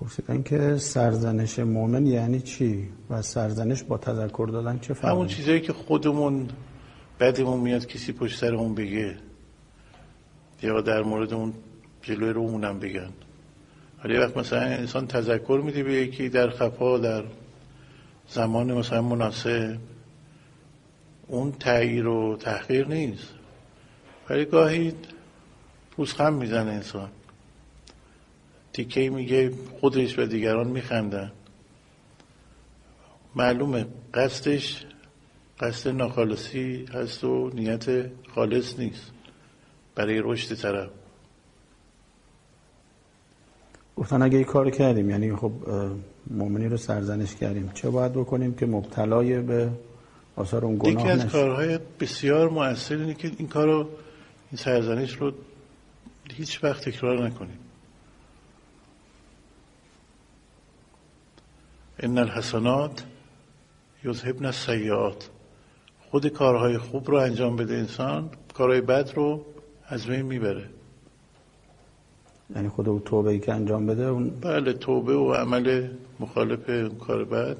پرسیدن که سرزنش مؤمن یعنی چی و سرزنش با تذکر دادن چه فرقی همون چیزایی که خودمون بعدمون میاد کسی پشت سرمون بگه. یا در مورد اون جلوی رو اونم بگن. ولی وقت مثلا انسان تذکر میده به یکی در خفا در زمان مثلا مناسب. اون تغییر و تحقیر نیست. ولی گاهی پوزخم می‌زنه انسان. تیکه میگه خودش و دیگران میخندن. معلومه قصدش قصد ناخالصی هست و نیت خالص نیست برای رشد طرف. گفتن اگه این کار کردیم یعنی خب مؤمنی رو سرزنش کردیم چه باید بکنیم که مبتلای به آثار اون گناه یکی از؟ کارهای بسیار مؤثر اینه که این کار رو این سرزنش رو هیچ وقت تکرار نکنیم. ان الحسنات یذهبن السیئات. خود کارهای خوب رو انجام بده انسان کارهای بد رو از بین می‌بره. یعنی خود او توبه ای که انجام بده اون بله توبه و عمل مخالف کار بد.